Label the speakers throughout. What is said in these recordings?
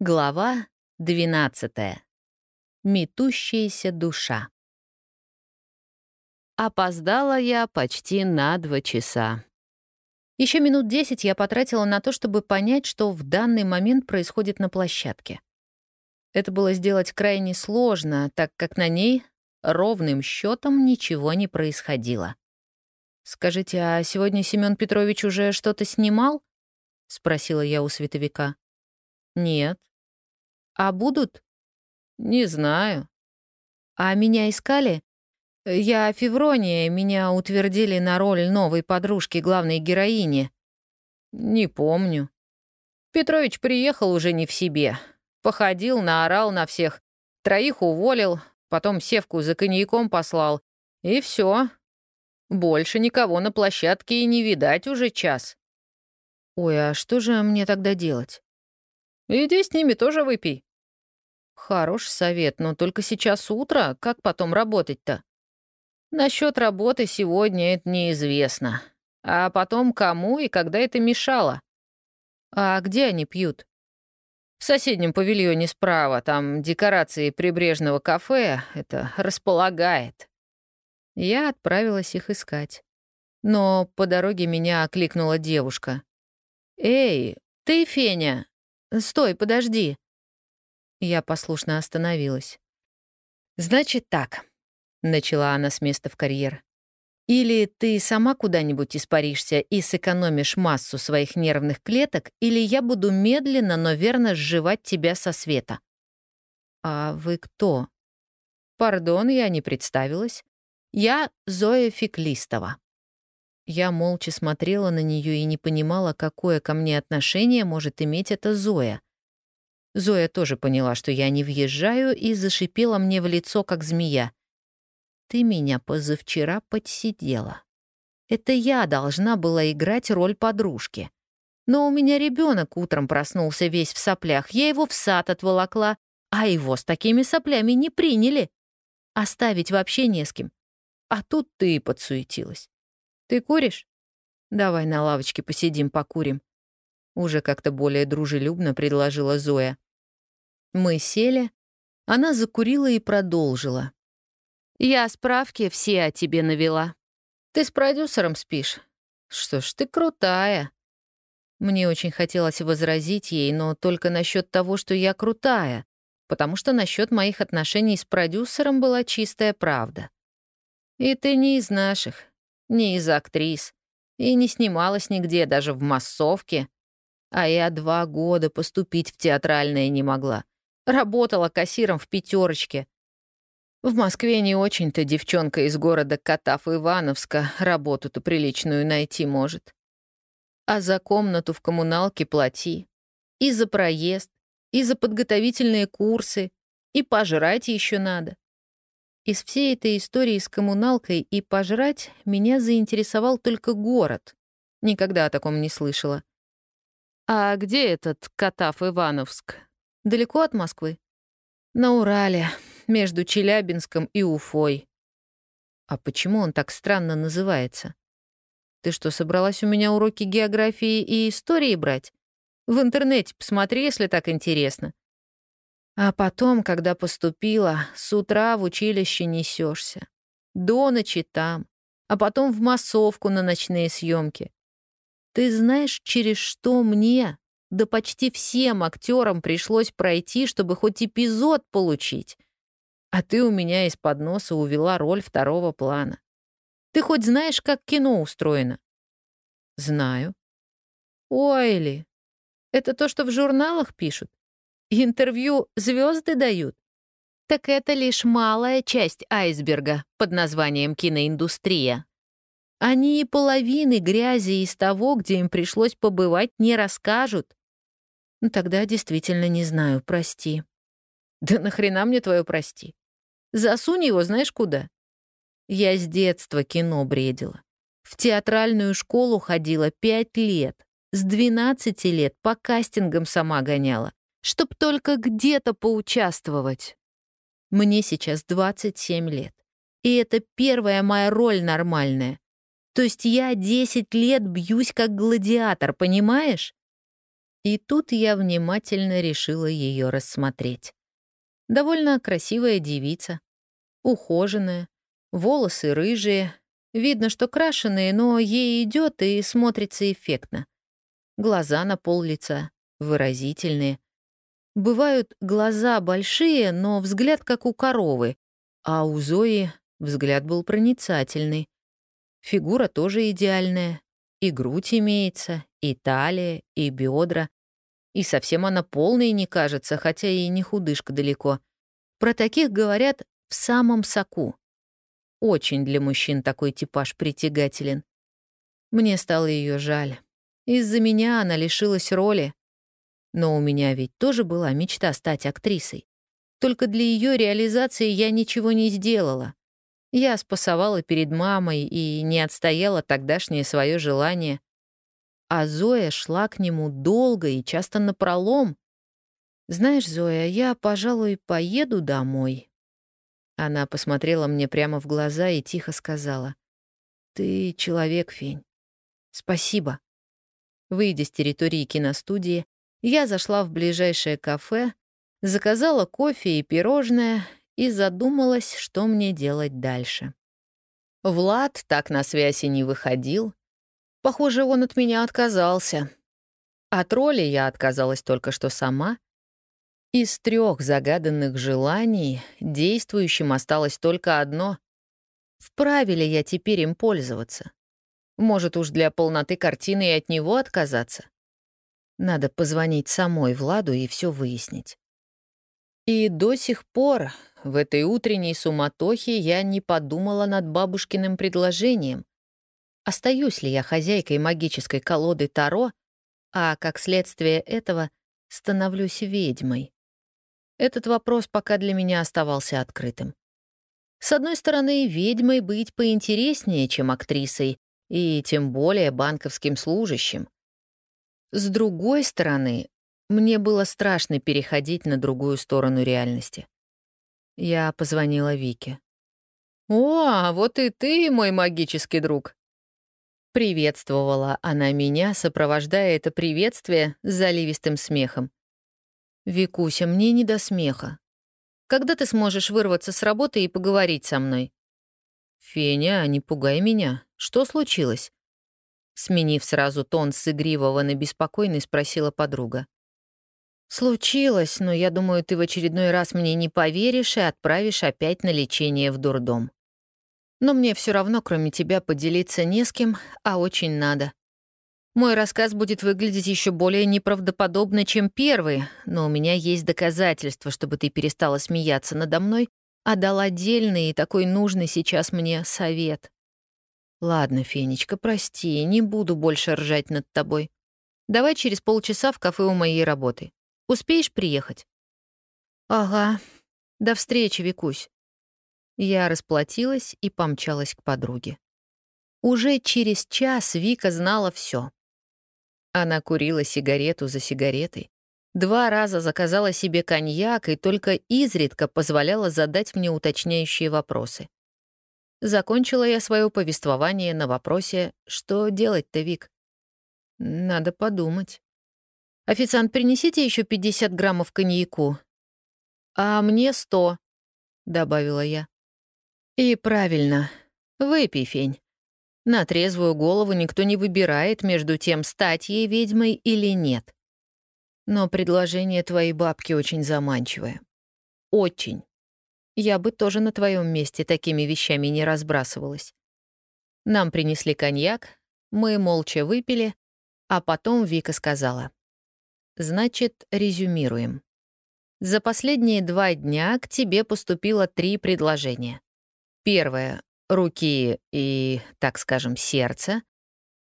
Speaker 1: Глава 12. Метущаяся душа. Опоздала я почти на два часа. Еще минут десять я потратила на то, чтобы понять, что в данный момент происходит на площадке. Это было сделать крайне сложно, так как на ней ровным счетом ничего не происходило. «Скажите, а сегодня Семен Петрович уже что-то снимал?» — спросила я у световика. «Нет». «А будут?» «Не знаю». «А меня искали?» «Я Феврония, меня утвердили на роль новой подружки главной героини». «Не помню». Петрович приехал уже не в себе. Походил, наорал на всех. Троих уволил, потом Севку за коньяком послал. И все. Больше никого на площадке и не видать уже час. Ой, а что же мне тогда делать? Иди с ними тоже выпей. Хороший совет, но только сейчас утро, как потом работать-то? Насчет работы сегодня это неизвестно. А потом кому и когда это мешало? А где они пьют? В соседнем павильоне справа, там декорации прибрежного кафе, это располагает. Я отправилась их искать. Но по дороге меня окликнула девушка. «Эй, ты, Феня! Стой, подожди!» Я послушно остановилась. «Значит так», — начала она с места в карьер. Или ты сама куда-нибудь испаришься и сэкономишь массу своих нервных клеток, или я буду медленно, но верно сживать тебя со света. А вы кто? Пардон, я не представилась. Я Зоя Феклистова. Я молча смотрела на нее и не понимала, какое ко мне отношение может иметь эта Зоя. Зоя тоже поняла, что я не въезжаю, и зашипела мне в лицо, как змея. Ты меня позавчера подсидела. Это я должна была играть роль подружки. Но у меня ребенок утром проснулся весь в соплях. Я его в сад отволокла, а его с такими соплями не приняли. Оставить вообще не с кем. А тут ты подсуетилась. Ты куришь? Давай на лавочке посидим, покурим. Уже как-то более дружелюбно предложила Зоя. Мы сели. Она закурила и продолжила. Я справки все о тебе навела. Ты с продюсером спишь? Что ж, ты крутая. Мне очень хотелось возразить ей, но только насчет того, что я крутая, потому что насчет моих отношений с продюсером была чистая правда. И ты не из наших, не из актрис, и не снималась нигде, даже в массовке. А я два года поступить в театральное не могла. Работала кассиром в пятерочке, в Москве не очень-то девчонка из города Катав-Ивановска работу-то приличную найти может. А за комнату в коммуналке плати. И за проезд, и за подготовительные курсы, и пожрать еще надо. Из всей этой истории с коммуналкой и пожрать меня заинтересовал только город. Никогда о таком не слышала. «А где этот Катав-Ивановск? Далеко от Москвы?» «На Урале», между Челябинском и Уфой. А почему он так странно называется? Ты что, собралась у меня уроки географии и истории брать? В интернете посмотри, если так интересно. А потом, когда поступила, с утра в училище несешься. До ночи там, а потом в массовку на ночные съемки. Ты знаешь, через что мне, да почти всем актерам пришлось пройти, чтобы хоть эпизод получить? А ты у меня из-под носа увела роль второго плана. Ты хоть знаешь, как кино устроено? Знаю. Ойли, это то, что в журналах пишут? Интервью звезды дают? Так это лишь малая часть айсберга под названием киноиндустрия. Они и половины грязи из того, где им пришлось побывать, не расскажут. Ну, тогда действительно не знаю, прости. Да нахрена мне твое прости? Засунь его знаешь куда. Я с детства кино бредила. В театральную школу ходила пять лет. С 12 лет по кастингам сама гоняла, чтоб только где-то поучаствовать. Мне сейчас 27 лет. И это первая моя роль нормальная. То есть я 10 лет бьюсь как гладиатор, понимаешь? И тут я внимательно решила ее рассмотреть. Довольно красивая девица, ухоженная, волосы рыжие, видно, что крашеные, но ей идет и смотрится эффектно. Глаза на пол лица, выразительные. Бывают глаза большие, но взгляд как у коровы, а у Зои взгляд был проницательный. Фигура тоже идеальная. И грудь имеется, и талия, и бедра. И совсем она полной не кажется, хотя и не худышка далеко. Про таких говорят в самом соку. Очень для мужчин такой типаж притягателен. Мне стало ее жаль. Из-за меня она лишилась роли. Но у меня ведь тоже была мечта стать актрисой. Только для ее реализации я ничего не сделала. Я спасовала перед мамой и не отстояла тогдашнее свое желание. А Зоя шла к нему долго и часто напролом. «Знаешь, Зоя, я, пожалуй, поеду домой». Она посмотрела мне прямо в глаза и тихо сказала. «Ты человек, Фень. Спасибо». Выйдя с территории киностудии, я зашла в ближайшее кафе, заказала кофе и пирожное и задумалась, что мне делать дальше. Влад так на связь и не выходил. Похоже, он от меня отказался. От роли я отказалась только что сама. Из трех загаданных желаний действующим осталось только одно. Вправе ли я теперь им пользоваться? Может уж для полноты картины и от него отказаться? Надо позвонить самой Владу и все выяснить. И до сих пор в этой утренней суматохе я не подумала над бабушкиным предложением. Остаюсь ли я хозяйкой магической колоды Таро, а как следствие этого становлюсь ведьмой? Этот вопрос пока для меня оставался открытым. С одной стороны, ведьмой быть поинтереснее, чем актрисой, и тем более банковским служащим. С другой стороны, мне было страшно переходить на другую сторону реальности. Я позвонила Вике. «О, а вот и ты, мой магический друг!» Приветствовала она меня, сопровождая это приветствие заливистым смехом. «Викуся, мне не до смеха. Когда ты сможешь вырваться с работы и поговорить со мной?» «Феня, не пугай меня. Что случилось?» Сменив сразу тон с игривого на беспокойный, спросила подруга. «Случилось, но я думаю, ты в очередной раз мне не поверишь и отправишь опять на лечение в дурдом. Но мне все равно, кроме тебя, поделиться не с кем, а очень надо. Мой рассказ будет выглядеть еще более неправдоподобно, чем первый, но у меня есть доказательства, чтобы ты перестала смеяться надо мной, а дал отдельный и такой нужный сейчас мне совет. Ладно, Фенечка, прости, не буду больше ржать над тобой. Давай через полчаса в кафе у моей работы. Успеешь приехать?» «Ага. До встречи, Викусь». Я расплатилась и помчалась к подруге. Уже через час Вика знала все. Она курила сигарету за сигаретой, два раза заказала себе коньяк и только изредка позволяла задать мне уточняющие вопросы. Закончила я свое повествование на вопросе «Что делать-то, Вик?» «Надо подумать». «Официант, принесите еще 50 граммов коньяку». «А мне 100», — добавила я. «И правильно. Выпей, Фень. На трезвую голову никто не выбирает между тем, стать ей ведьмой или нет. Но предложение твоей бабки очень заманчивое. Очень. Я бы тоже на твоем месте такими вещами не разбрасывалась. Нам принесли коньяк, мы молча выпили, а потом Вика сказала. Значит, резюмируем. За последние два дня к тебе поступило три предложения. Первое — руки и, так скажем, сердце.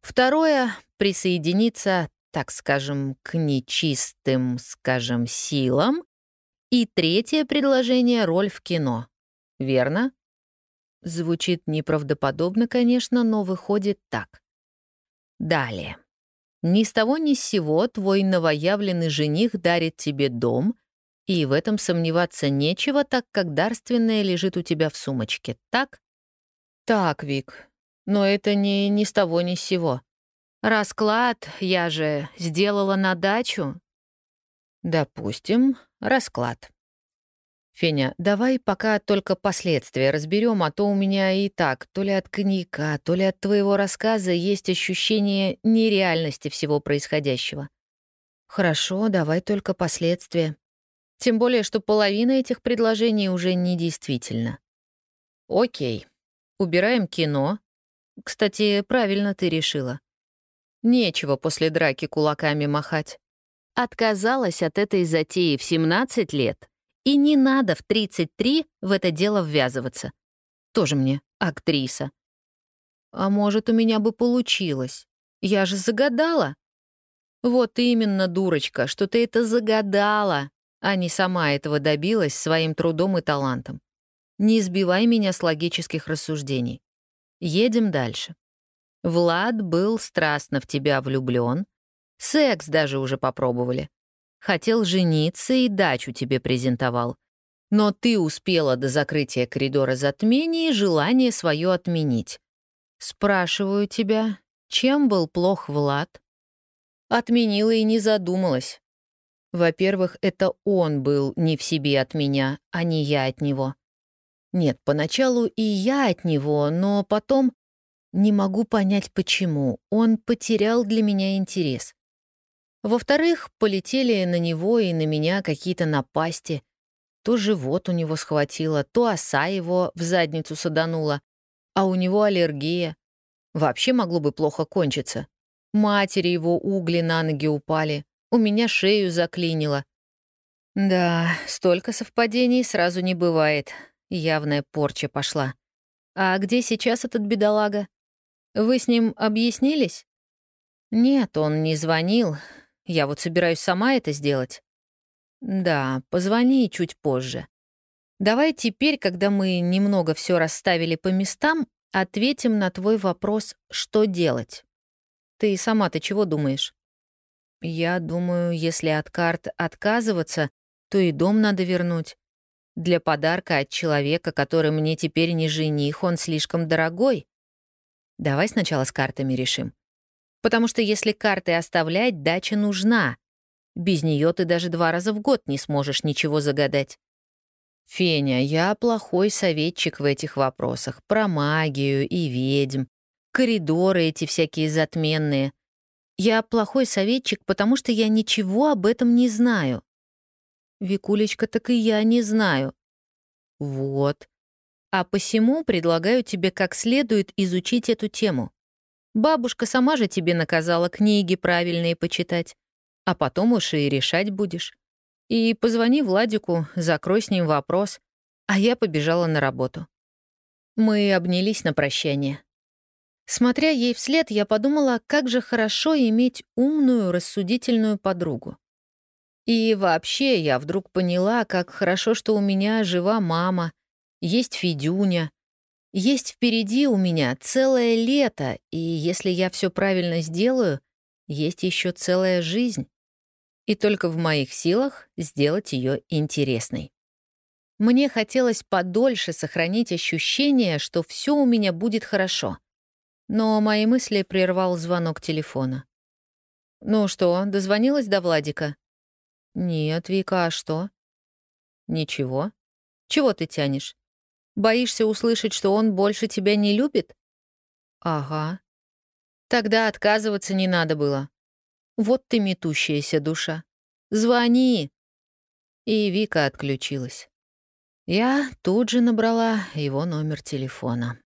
Speaker 1: Второе — присоединиться, так скажем, к нечистым, скажем, силам. И третье предложение — роль в кино. Верно? Звучит неправдоподобно, конечно, но выходит так. Далее. Ни с того ни с сего твой новоявленный жених дарит тебе дом, и в этом сомневаться нечего, так как дарственное лежит у тебя в сумочке, так? Так, Вик, но это не ни с того ни с сего. Расклад я же сделала на дачу. Допустим, расклад. Феня, давай пока только последствия разберем, а то у меня и так то ли от коньяка, то ли от твоего рассказа есть ощущение нереальности всего происходящего. Хорошо, давай только последствия. Тем более, что половина этих предложений уже недействительна. Окей. Убираем кино. Кстати, правильно ты решила. Нечего после драки кулаками махать. Отказалась от этой затеи в 17 лет, и не надо в 33 в это дело ввязываться. Тоже мне актриса. А может, у меня бы получилось. Я же загадала. Вот именно, дурочка, что ты это загадала, а не сама этого добилась своим трудом и талантом. Не избивай меня с логических рассуждений. Едем дальше. Влад был страстно в тебя влюблен, секс даже уже попробовали. Хотел жениться и дачу тебе презентовал. Но ты успела до закрытия коридора затмения желание свое отменить. Спрашиваю тебя, чем был плох Влад? Отменила и не задумалась. Во-первых, это он был не в себе от меня, а не я от него. Нет, поначалу и я от него, но потом не могу понять, почему. Он потерял для меня интерес. Во-вторых, полетели на него и на меня какие-то напасти. То живот у него схватило, то оса его в задницу саданула, а у него аллергия. Вообще могло бы плохо кончиться. Матери его угли на ноги упали, у меня шею заклинило. Да, столько совпадений сразу не бывает. Явная порча пошла. А где сейчас этот бедолага? Вы с ним объяснились? Нет, он не звонил. Я вот собираюсь сама это сделать. Да, позвони чуть позже. Давай теперь, когда мы немного все расставили по местам, ответим на твой вопрос, что делать. Ты сама-то чего думаешь? Я думаю, если от карт отказываться, то и дом надо вернуть. Для подарка от человека, который мне теперь не жених, он слишком дорогой. Давай сначала с картами решим. Потому что если карты оставлять, дача нужна. Без нее ты даже два раза в год не сможешь ничего загадать. Феня, я плохой советчик в этих вопросах. Про магию и ведьм. Коридоры эти всякие затменные. Я плохой советчик, потому что я ничего об этом не знаю. Викулечка, так и я не знаю. Вот. А посему предлагаю тебе как следует изучить эту тему. Бабушка сама же тебе наказала книги правильные почитать, а потом уж и решать будешь. И позвони Владику, закрой с ним вопрос, а я побежала на работу. Мы обнялись на прощание. Смотря ей вслед, я подумала, как же хорошо иметь умную, рассудительную подругу. И вообще я вдруг поняла, как хорошо, что у меня жива мама, есть Федюня. Есть впереди у меня целое лето, и если я все правильно сделаю, есть еще целая жизнь. И только в моих силах сделать ее интересной. Мне хотелось подольше сохранить ощущение, что все у меня будет хорошо. Но мои мысли прервал звонок телефона. «Ну что, дозвонилась до Владика?» «Нет, Вика, а что?» «Ничего. Чего ты тянешь? Боишься услышать, что он больше тебя не любит? Ага. Тогда отказываться не надо было. Вот ты метущаяся душа. Звони. И Вика отключилась. Я тут же набрала его номер телефона.